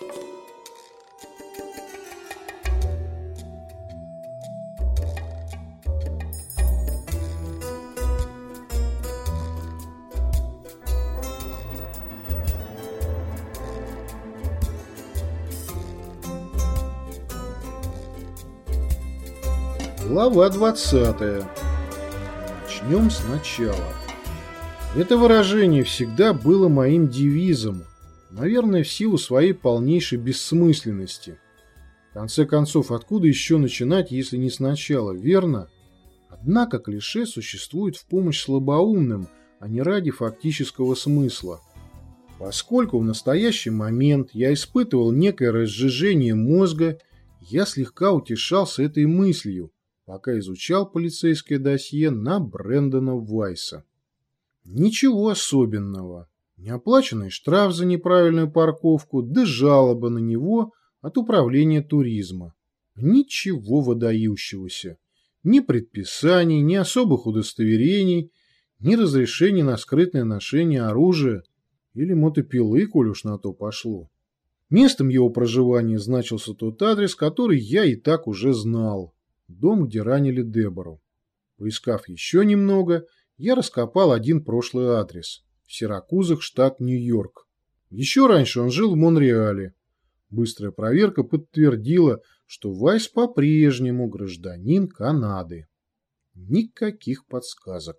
Глава 20. Начнем сначала. Это выражение всегда было моим девизом, наверное, в силу своей полнейшей бессмысленности. В конце концов, откуда еще начинать, если не сначала, верно? Однако клише существует в помощь слабоумным, а не ради фактического смысла. Поскольку в настоящий момент я испытывал некое разжижение мозга, я слегка утешался этой мыслью – пока изучал полицейское досье на Брэндона Вайса. Ничего особенного. Неоплаченный штраф за неправильную парковку, да жалоба на него от управления туризма. Ничего выдающегося. Ни предписаний, ни особых удостоверений, ни разрешений на скрытное ношение оружия или мотопилы, коль уж на то пошло. Местом его проживания значился тот адрес, который я и так уже знал дом, где ранили Дебору. Поискав еще немного, я раскопал один прошлый адрес – в Сиракузах, штат Нью-Йорк. Еще раньше он жил в Монреале. Быстрая проверка подтвердила, что Вайс по-прежнему гражданин Канады. Никаких подсказок.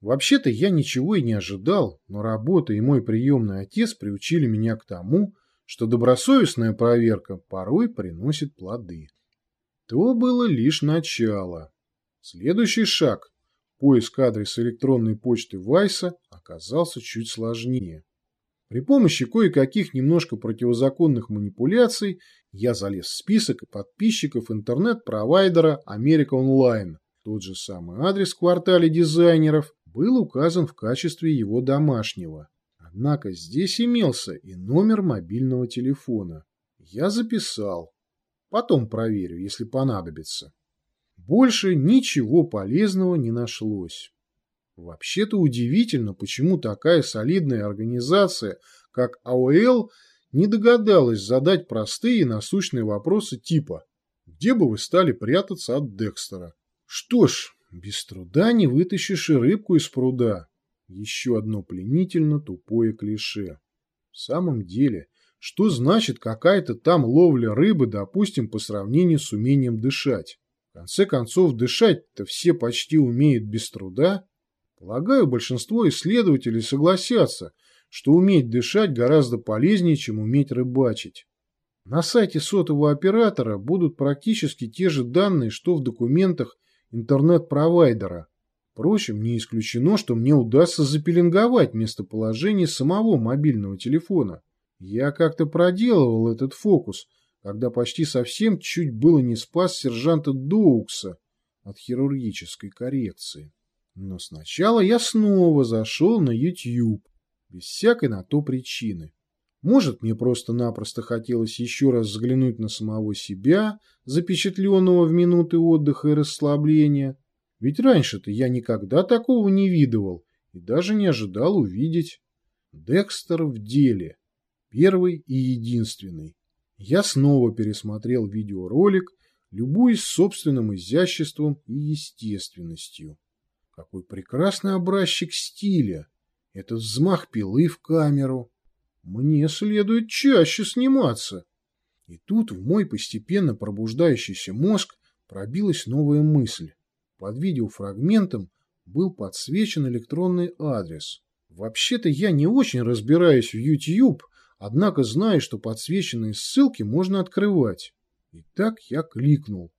Вообще-то я ничего и не ожидал, но работа и мой приемный отец приучили меня к тому, что добросовестная проверка порой приносит плоды то было лишь начало. Следующий шаг, поиск адреса электронной почты Вайса, оказался чуть сложнее. При помощи кое-каких немножко противозаконных манипуляций я залез в список подписчиков интернет-провайдера Америка Онлайн. Тот же самый адрес в квартале дизайнеров был указан в качестве его домашнего. Однако здесь имелся и номер мобильного телефона. Я записал. Потом проверю, если понадобится. Больше ничего полезного не нашлось. Вообще-то удивительно, почему такая солидная организация, как АОЛ, не догадалась задать простые и насущные вопросы типа «Где бы вы стали прятаться от Декстера?» Что ж, без труда не вытащишь и рыбку из пруда. Еще одно пленительно тупое клише. В самом деле, что значит какая-то там ловля рыбы, допустим, по сравнению с умением дышать? В конце концов, дышать-то все почти умеют без труда. Полагаю, большинство исследователей согласятся, что уметь дышать гораздо полезнее, чем уметь рыбачить. На сайте сотового оператора будут практически те же данные, что в документах интернет-провайдера. Впрочем, не исключено, что мне удастся запеленговать местоположение самого мобильного телефона. Я как-то проделывал этот фокус, когда почти совсем чуть было не спас сержанта Доукса от хирургической коррекции. Но сначала я снова зашел на YouTube, без всякой на то причины. Может, мне просто-напросто хотелось еще раз взглянуть на самого себя, запечатленного в минуты отдыха и расслабления. Ведь раньше-то я никогда такого не видывал и даже не ожидал увидеть. Декстер в деле. Первый и единственный. Я снова пересмотрел видеоролик, любуясь собственным изяществом и естественностью. Какой прекрасный образчик стиля! Этот взмах пилы в камеру. Мне следует чаще сниматься. И тут в мой постепенно пробуждающийся мозг пробилась новая мысль. Под видеофрагментом был подсвечен электронный адрес. Вообще-то я не очень разбираюсь в YouTube, однако знаю, что подсвеченные ссылки можно открывать. И так я кликнул.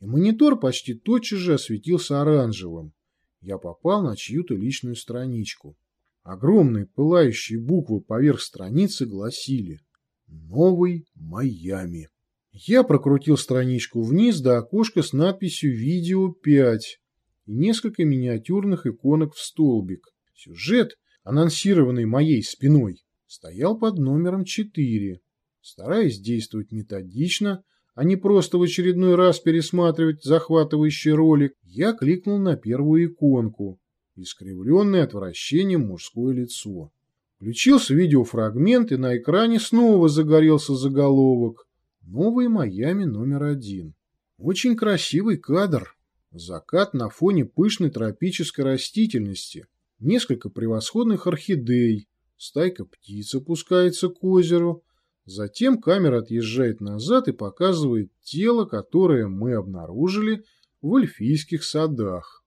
И монитор почти тотчас же осветился оранжевым. Я попал на чью-то личную страничку. Огромные пылающие буквы поверх страницы гласили «Новый Майами». Я прокрутил страничку вниз до окошка с надписью «Видео 5» и несколько миниатюрных иконок в столбик. Сюжет, анонсированный моей спиной, стоял под номером 4. Стараясь действовать методично, а не просто в очередной раз пересматривать захватывающий ролик, я кликнул на первую иконку, искривленное отвращением мужское лицо. Включился видеофрагмент, и на экране снова загорелся заголовок «Новый Майами номер один». Очень красивый кадр. Закат на фоне пышной тропической растительности. Несколько превосходных орхидей. Стайка птиц опускается к озеру. Затем камера отъезжает назад и показывает тело, которое мы обнаружили в эльфийских садах.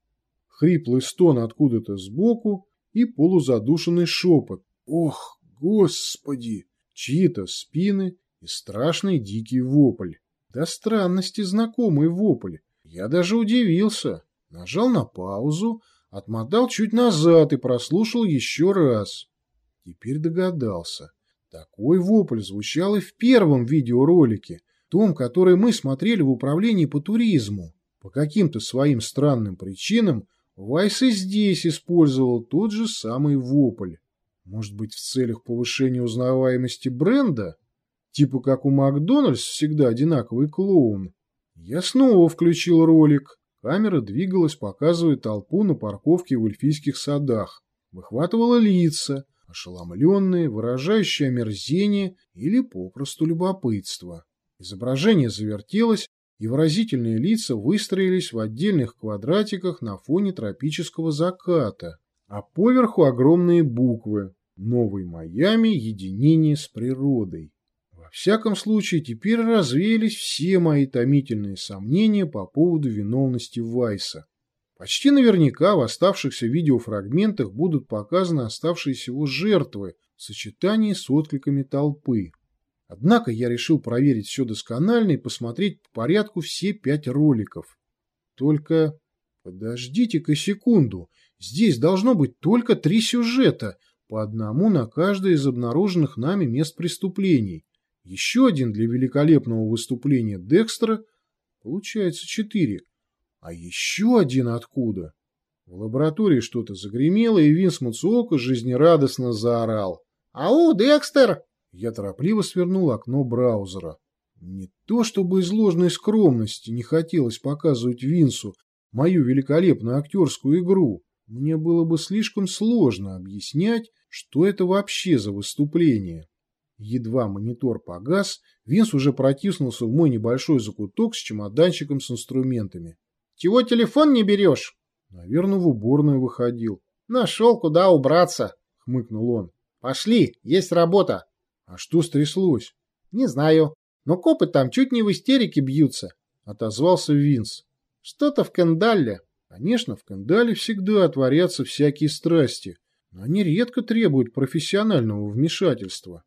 Хриплый стон откуда-то сбоку и полузадушенный шепот. «Ох, господи!» Чьи-то спины и страшный дикий вопль. До странности знакомый вопль. Я даже удивился. Нажал на паузу, отмотал чуть назад и прослушал еще раз. Теперь догадался. Такой вопль звучал и в первом видеоролике, том, который мы смотрели в управлении по туризму. По каким-то своим странным причинам Вайс и здесь использовал тот же самый вопль. Может быть, в целях повышения узнаваемости бренда? Типа как у Макдональдс всегда одинаковый клоун. Я снова включил ролик. Камера двигалась, показывая толпу на парковке в эльфийских садах. Выхватывала лица, ошеломленные, выражающие омерзение или попросту любопытство. Изображение завертелось, и выразительные лица выстроились в отдельных квадратиках на фоне тропического заката, а поверху огромные буквы «Новый Майами. Единение с природой». Во всяком случае, теперь развеялись все мои томительные сомнения по поводу виновности Вайса. Почти наверняка в оставшихся видеофрагментах будут показаны оставшиеся его жертвы в сочетании с откликами толпы. Однако я решил проверить все досконально и посмотреть по порядку все пять роликов. Только подождите-ка секунду, здесь должно быть только три сюжета, по одному на каждое из обнаруженных нами мест преступлений. Еще один для великолепного выступления Декстера, получается четыре. А еще один откуда? В лаборатории что-то загремело, и Винс Муцуока жизнерадостно заорал. «Ау, Декстер!» Я торопливо свернул окно браузера. Не то чтобы из ложной скромности не хотелось показывать Винсу мою великолепную актерскую игру. Мне было бы слишком сложно объяснять, что это вообще за выступление. Едва монитор погас, Винс уже протиснулся в мой небольшой закуток с чемоданчиком с инструментами. «Чего телефон не берешь?» Наверное, в уборную выходил. «Нашел, куда убраться», — хмыкнул он. «Пошли, есть работа». «А что стряслось?» «Не знаю. Но копы там чуть не в истерике бьются», — отозвался Винс. «Что-то в Кендалле». Конечно, в Кендале всегда отворятся всякие страсти, но они редко требуют профессионального вмешательства.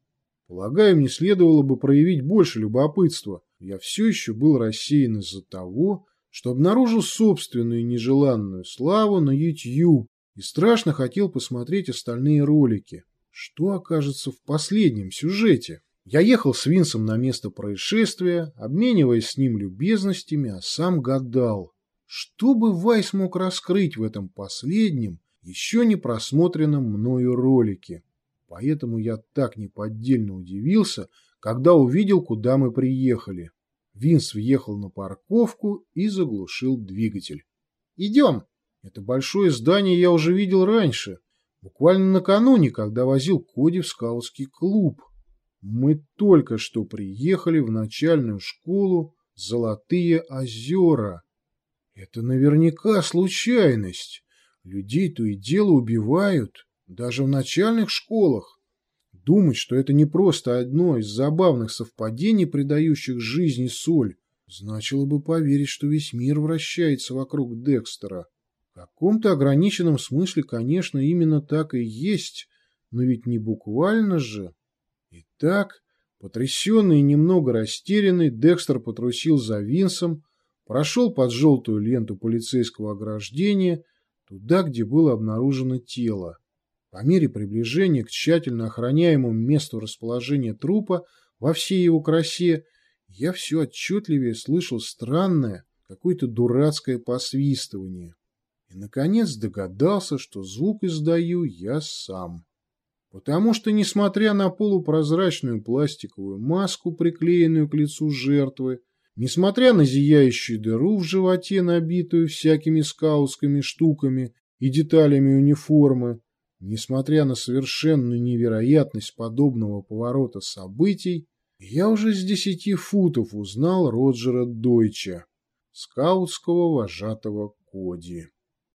Полагаю, мне следовало бы проявить больше любопытства. Я все еще был рассеян из-за того, что обнаружил собственную нежеланную славу на YouTube и страшно хотел посмотреть остальные ролики. Что окажется в последнем сюжете? Я ехал с Винсом на место происшествия, обмениваясь с ним любезностями, а сам гадал, что бы Вайс мог раскрыть в этом последнем, еще не просмотренном мною ролике. Поэтому я так неподдельно удивился, когда увидел, куда мы приехали. Винс въехал на парковку и заглушил двигатель. «Идем!» Это большое здание я уже видел раньше, Буквально накануне, когда возил Коди в скаутский клуб. Мы только что приехали в начальную школу «Золотые озера». Это наверняка случайность. Людей то и дело убивают, даже в начальных школах. Думать, что это не просто одно из забавных совпадений, придающих жизни соль, значило бы поверить, что весь мир вращается вокруг Декстера. В каком-то ограниченном смысле, конечно, именно так и есть, но ведь не буквально же. Итак, потрясенный и немного растерянный, Декстер потрусил за Винсом, прошел под желтую ленту полицейского ограждения, туда, где было обнаружено тело. По мере приближения к тщательно охраняемому месту расположения трупа во всей его красе, я все отчетливее слышал странное, какое-то дурацкое посвистывание и, наконец, догадался, что звук издаю я сам. Потому что, несмотря на полупрозрачную пластиковую маску, приклеенную к лицу жертвы, несмотря на зияющую дыру в животе, набитую всякими скаутскими штуками и деталями униформы, Несмотря на совершенную невероятность подобного поворота событий, я уже с десяти футов узнал Роджера Дойча, скаутского вожатого Коди.